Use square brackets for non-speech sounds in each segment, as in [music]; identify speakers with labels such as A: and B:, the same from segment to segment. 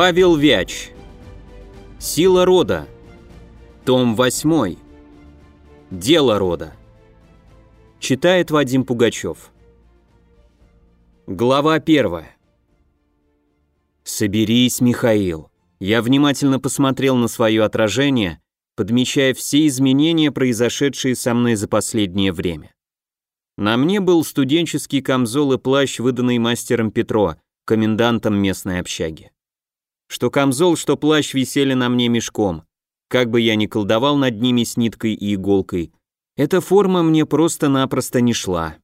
A: Павел Вяч. Сила рода. Том 8. Дело рода. Читает Вадим Пугачев. Глава 1. Соберись, Михаил. Я внимательно посмотрел на свое отражение, подмечая все изменения, произошедшие со мной за последнее время. На мне был студенческий камзол и плащ, выданный мастером Петро, комендантом местной общаги. Что камзол, что плащ висели на мне мешком. Как бы я ни колдовал над ними с ниткой и иголкой, эта форма мне просто-напросто не шла.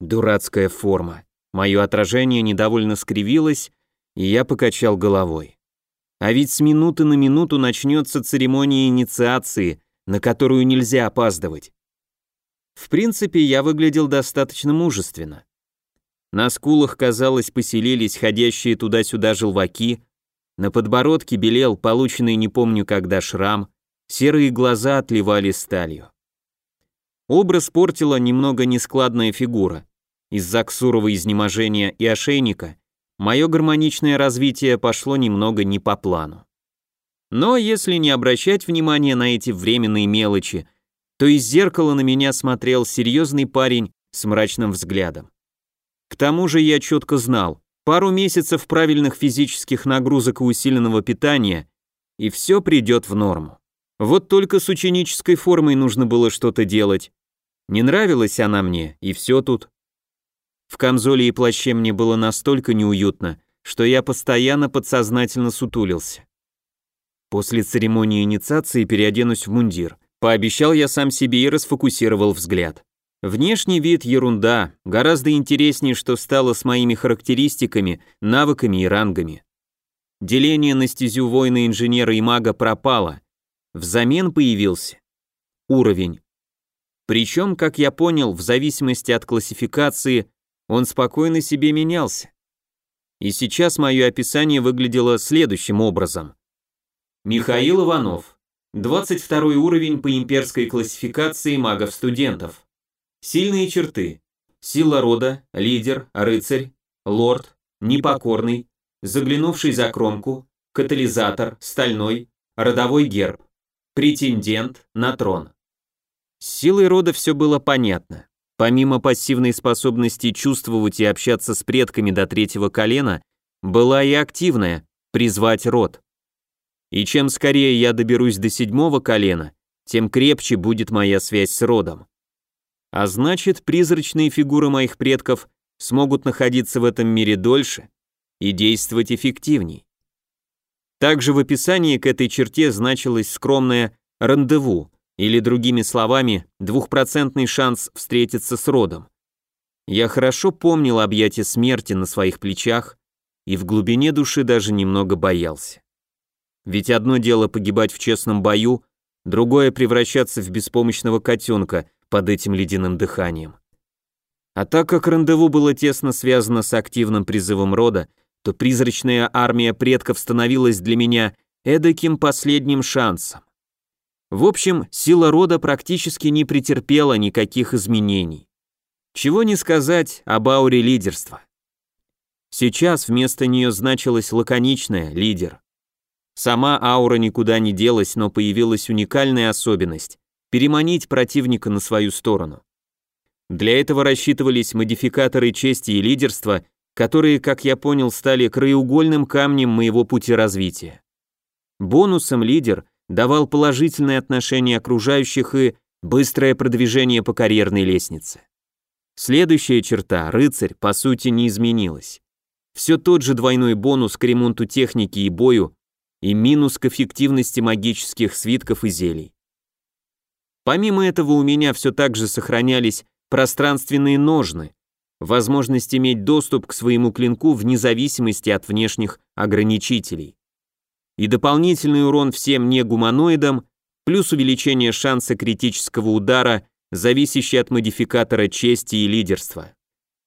A: Дурацкая форма. Мое отражение недовольно скривилось, и я покачал головой. А ведь с минуты на минуту начнется церемония инициации, на которую нельзя опаздывать. В принципе, я выглядел достаточно мужественно. На скулах, казалось, поселились ходящие туда-сюда желваки, на подбородке белел полученный не помню когда шрам, серые глаза отливали сталью. Образ портила немного нескладная фигура. Из-за ксурого изнеможения и ошейника мое гармоничное развитие пошло немного не по плану. Но если не обращать внимания на эти временные мелочи, то из зеркала на меня смотрел серьезный парень с мрачным взглядом. К тому же я четко знал, пару месяцев правильных физических нагрузок и усиленного питания, и все придет в норму. Вот только с ученической формой нужно было что-то делать. Не нравилась она мне, и все тут. В камзоле и плаще мне было настолько неуютно, что я постоянно подсознательно сутулился. После церемонии инициации переоденусь в мундир. Пообещал я сам себе и расфокусировал взгляд. Внешний вид ерунда, гораздо интереснее, что стало с моими характеристиками, навыками и рангами. Деление на стезю воина, инженера и мага пропало. Взамен появился уровень. Причем, как я понял, в зависимости от классификации он спокойно себе менялся. И сейчас мое описание выглядело следующим образом. Михаил Иванов, 22 уровень по имперской классификации магов-студентов. Сильные черты. Сила рода, лидер, рыцарь, лорд, непокорный, заглянувший за кромку, катализатор, стальной, родовой герб, претендент на трон. С силой рода все было понятно. Помимо пассивной способности чувствовать и общаться с предками до третьего колена, была и активная – призвать род. И чем скорее я доберусь до седьмого колена, тем крепче будет моя связь с родом. А значит, призрачные фигуры моих предков смогут находиться в этом мире дольше и действовать эффективней. Также в описании к этой черте значилось скромное «рандеву», или другими словами, двухпроцентный шанс встретиться с родом. Я хорошо помнил объятие смерти на своих плечах и в глубине души даже немного боялся. Ведь одно дело погибать в честном бою, другое превращаться в беспомощного котенка под этим ледяным дыханием. А так как рандеву было тесно связано с активным призывом рода, то призрачная армия предков становилась для меня эдаким последним шансом. В общем, сила рода практически не претерпела никаких изменений. Чего не сказать об ауре лидерства. Сейчас вместо нее значилась лаконичная «лидер». Сама аура никуда не делась, но появилась уникальная особенность – переманить противника на свою сторону. Для этого рассчитывались модификаторы чести и лидерства, которые, как я понял, стали краеугольным камнем моего пути развития. Бонусом лидер – давал положительное отношение окружающих и быстрое продвижение по карьерной лестнице. Следующая черта, рыцарь, по сути не изменилась. Все тот же двойной бонус к ремонту техники и бою и минус к эффективности магических свитков и зелий. Помимо этого у меня все так же сохранялись пространственные ножны, возможность иметь доступ к своему клинку вне зависимости от внешних ограничителей и дополнительный урон всем негуманоидам, плюс увеличение шанса критического удара, зависящий от модификатора чести и лидерства.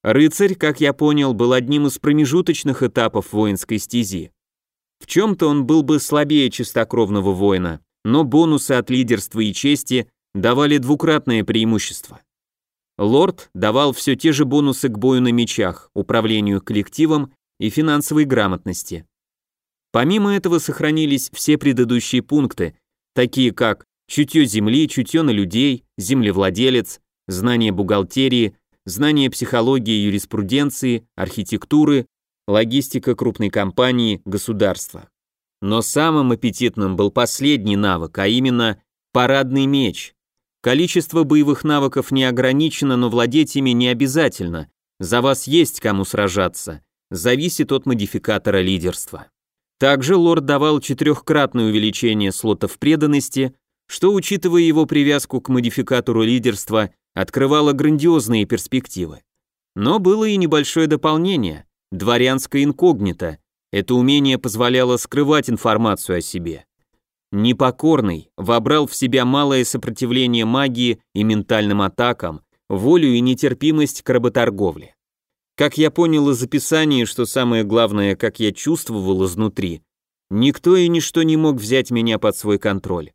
A: Рыцарь, как я понял, был одним из промежуточных этапов воинской стези. В чем-то он был бы слабее чистокровного воина, но бонусы от лидерства и чести давали двукратное преимущество. Лорд давал все те же бонусы к бою на мечах, управлению коллективом и финансовой грамотности. Помимо этого сохранились все предыдущие пункты, такие как чутье земли, чутье на людей, землевладелец, знание бухгалтерии, знание психологии юриспруденции, архитектуры, логистика крупной компании, государства. Но самым аппетитным был последний навык, а именно парадный меч. Количество боевых навыков не ограничено, но владеть ими не обязательно. За вас есть кому сражаться. Зависит от модификатора лидерства. Также лорд давал четырехкратное увеличение слотов преданности, что, учитывая его привязку к модификатору лидерства, открывало грандиозные перспективы. Но было и небольшое дополнение – дворянское инкогнито. Это умение позволяло скрывать информацию о себе. Непокорный вобрал в себя малое сопротивление магии и ментальным атакам, волю и нетерпимость к работорговле. Как я понял из описания, что самое главное, как я чувствовал изнутри, никто и ничто не мог взять меня под свой контроль.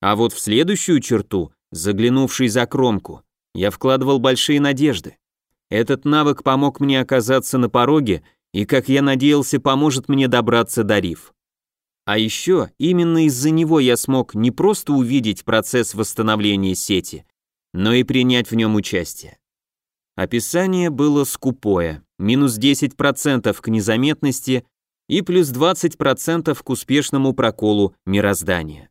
A: А вот в следующую черту, заглянувший за кромку, я вкладывал большие надежды. Этот навык помог мне оказаться на пороге и, как я надеялся, поможет мне добраться до риф. А еще именно из-за него я смог не просто увидеть процесс восстановления сети, но и принять в нем участие. Описание было скупое, минус 10% к незаметности и плюс 20% к успешному проколу мироздания.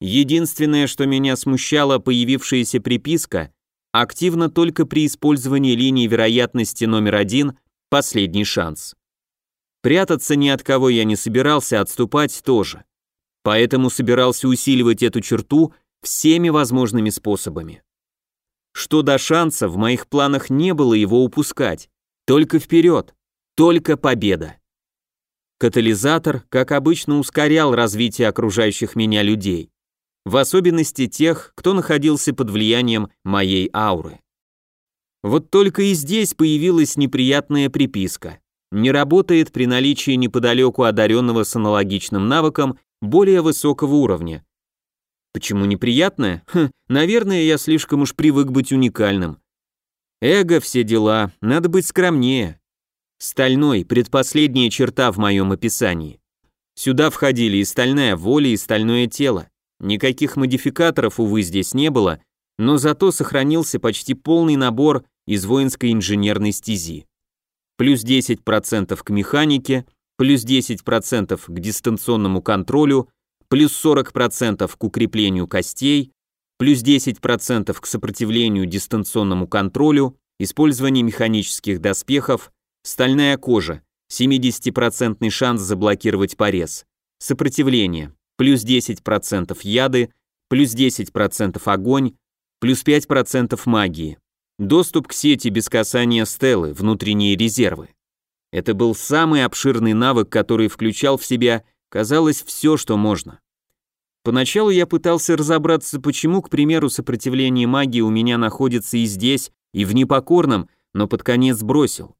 A: Единственное, что меня смущало, появившаяся приписка активно только при использовании линии вероятности номер один «последний шанс». Прятаться ни от кого я не собирался, отступать тоже. Поэтому собирался усиливать эту черту всеми возможными способами. Что до шанса, в моих планах не было его упускать. Только вперед, только победа. Катализатор, как обычно, ускорял развитие окружающих меня людей. В особенности тех, кто находился под влиянием моей ауры. Вот только и здесь появилась неприятная приписка. Не работает при наличии неподалеку одаренного с аналогичным навыком более высокого уровня, Почему неприятное? Хм, наверное, я слишком уж привык быть уникальным. Эго, все дела, надо быть скромнее. Стальной – предпоследняя черта в моем описании. Сюда входили и стальная воля, и стальное тело. Никаких модификаторов, увы, здесь не было, но зато сохранился почти полный набор из воинской инженерной стези. Плюс 10% к механике, плюс 10% к дистанционному контролю, плюс 40% к укреплению костей, плюс 10% к сопротивлению дистанционному контролю, использование механических доспехов, стальная кожа, 70% шанс заблокировать порез, сопротивление, плюс 10% яды, плюс 10% огонь, плюс 5% магии, доступ к сети без касания стелы, внутренние резервы. Это был самый обширный навык, который включал в себя, казалось, все, что можно. Поначалу я пытался разобраться, почему, к примеру, сопротивление магии у меня находится и здесь, и в непокорном, но под конец бросил.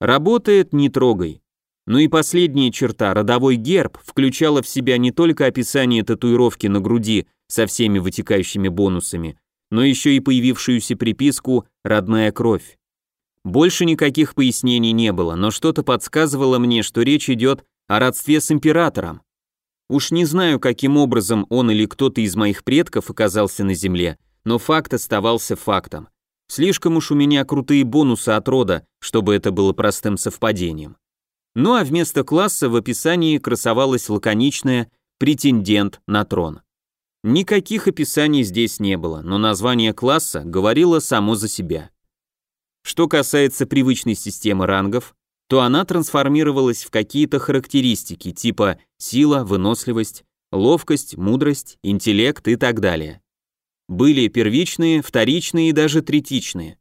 A: Работает, не трогай. Ну и последняя черта, родовой герб, включала в себя не только описание татуировки на груди со всеми вытекающими бонусами, но еще и появившуюся приписку «родная кровь». Больше никаких пояснений не было, но что-то подсказывало мне, что речь идет о родстве с императором. Уж не знаю, каким образом он или кто-то из моих предков оказался на земле, но факт оставался фактом. Слишком уж у меня крутые бонусы от рода, чтобы это было простым совпадением. Ну а вместо класса в описании красовалось лаконичное «претендент на трон». Никаких описаний здесь не было, но название класса говорило само за себя. Что касается привычной системы рангов, то она трансформировалась в какие-то характеристики типа сила, выносливость, ловкость, мудрость, интеллект и так далее. Были первичные, вторичные и даже третичные.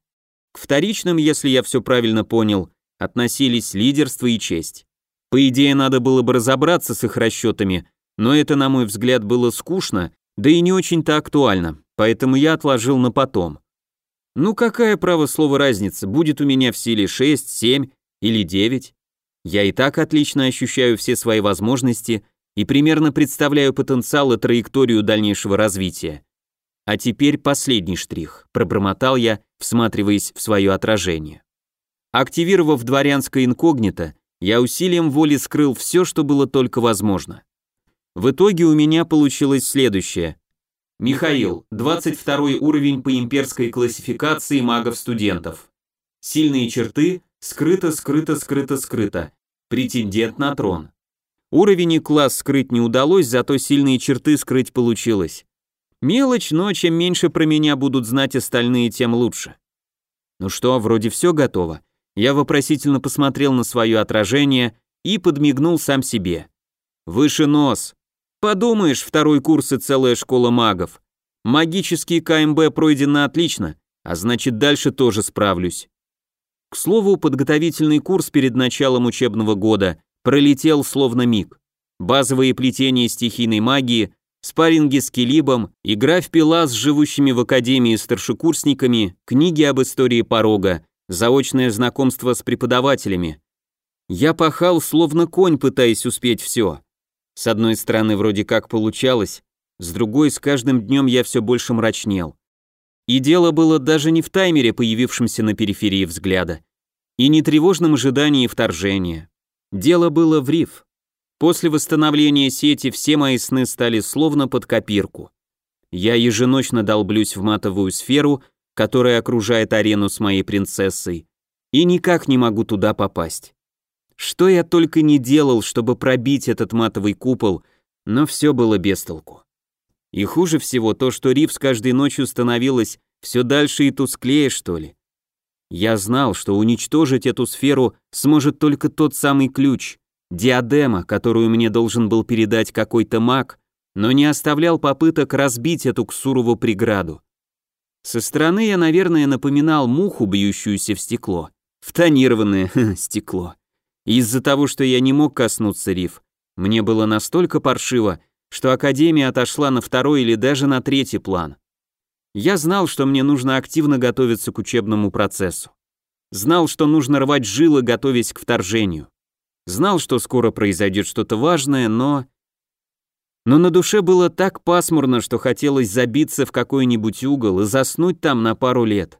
A: К вторичным, если я все правильно понял, относились лидерство и честь. По идее, надо было бы разобраться с их расчетами, но это, на мой взгляд, было скучно, да и не очень-то актуально, поэтому я отложил на потом. Ну какая, право слово, разница, будет у меня в силе 6, 7 или 9. Я и так отлично ощущаю все свои возможности и примерно представляю потенциал и траекторию дальнейшего развития. А теперь последний штрих, пробормотал я, всматриваясь в свое отражение. Активировав дворянское инкогнито, я усилием воли скрыл все, что было только возможно. В итоге у меня получилось следующее. Михаил, 22 уровень по имперской классификации магов-студентов. Сильные черты – скрыто, скрыто, скрыто, скрыто. Претендент на трон. Уровень и класс скрыть не удалось, зато сильные черты скрыть получилось. Мелочь, но чем меньше про меня будут знать остальные, тем лучше. Ну что, вроде все готово. Я вопросительно посмотрел на свое отражение и подмигнул сам себе. Выше нос. Подумаешь, второй курс и целая школа магов. Магический КМБ пройдено отлично, а значит дальше тоже справлюсь. К слову, подготовительный курс перед началом учебного года пролетел словно миг. Базовые плетения стихийной магии, спарринги с Келибом, игра в пила с живущими в академии старшекурсниками, книги об истории порога, заочное знакомство с преподавателями. Я пахал, словно конь, пытаясь успеть все. С одной стороны, вроде как получалось, с другой, с каждым днем я все больше мрачнел. И дело было даже не в таймере, появившемся на периферии взгляда, и не тревожном ожидании вторжения. Дело было в риф. После восстановления сети все мои сны стали словно под копирку. Я еженочно долблюсь в матовую сферу, которая окружает арену с моей принцессой, и никак не могу туда попасть. Что я только не делал, чтобы пробить этот матовый купол, но все было без толку. И хуже всего то, что риф с каждой ночью становилась все дальше и тусклее, что ли. Я знал, что уничтожить эту сферу сможет только тот самый ключ, диадема, которую мне должен был передать какой-то маг, но не оставлял попыток разбить эту ксурову преграду. Со стороны я, наверное, напоминал муху, бьющуюся в стекло. В тонированное [laughs] стекло. Из-за того, что я не мог коснуться риф, мне было настолько паршиво, что Академия отошла на второй или даже на третий план. Я знал, что мне нужно активно готовиться к учебному процессу. Знал, что нужно рвать жилы, готовясь к вторжению. Знал, что скоро произойдет что-то важное, но... Но на душе было так пасмурно, что хотелось забиться в какой-нибудь угол и заснуть там на пару лет.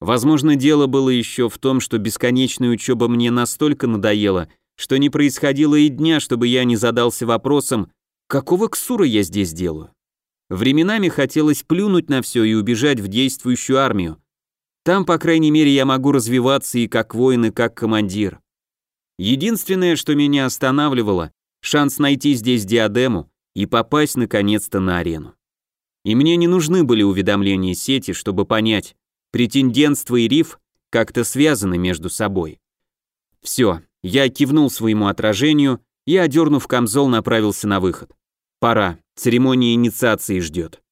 A: Возможно, дело было еще в том, что бесконечная учеба мне настолько надоела, что не происходило и дня, чтобы я не задался вопросом, какого ксура я здесь делаю. Временами хотелось плюнуть на все и убежать в действующую армию. Там, по крайней мере, я могу развиваться и как воин, и как командир. Единственное, что меня останавливало, шанс найти здесь диадему и попасть наконец-то на арену. И мне не нужны были уведомления сети, чтобы понять, Претендентство и риф как-то связаны между собой. Все, я кивнул своему отражению и, одернув камзол, направился на выход. Пора, церемония инициации ждет.